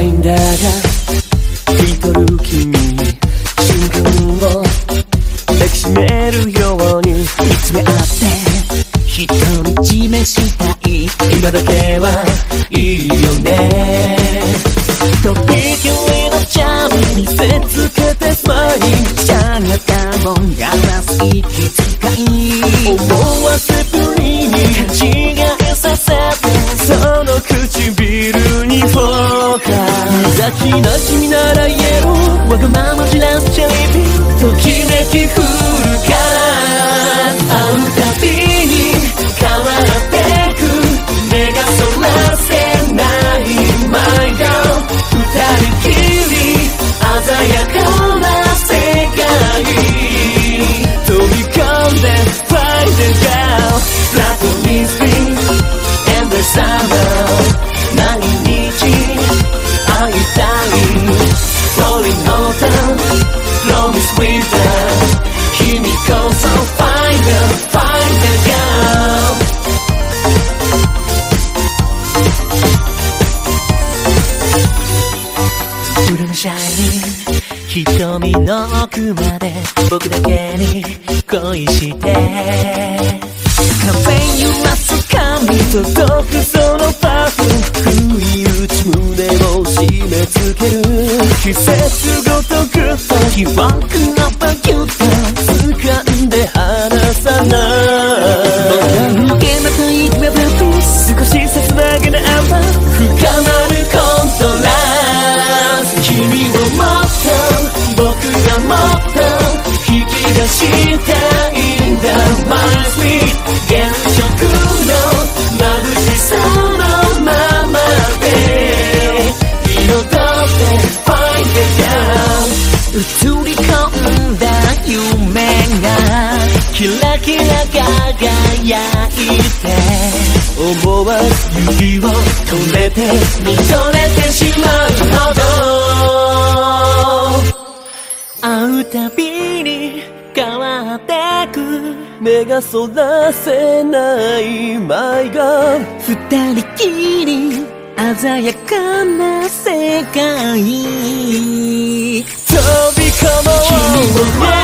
いんだが一人君瞬間を抱きしめるように見つめ合って独り占めしたい今だけはいいよね。とびきりのチャーム見せつけてスマイルしゃがたもんがらす息遣い。思わせぶ気な君なら言える。わがままじらすチェリー。ときめき降るから。会うたびに変わってく。目がそらせない My girl 二人きり鮮やかな世界。飛び込んで Find the girl Flat me spring and the summer 君こそ Find the Find the girl. 裏のシャイニ瞳の奥まで僕だけに恋して。風揺らす髪届くそのパフ不意打ち胸を締め付ける。季節ごとくと 덩크 キラキラ輝いて思わず指を止めて見とれてしまうほど会うたびに変わってく目がそらせない My God 二人きり鮮やかな世界飛び込もう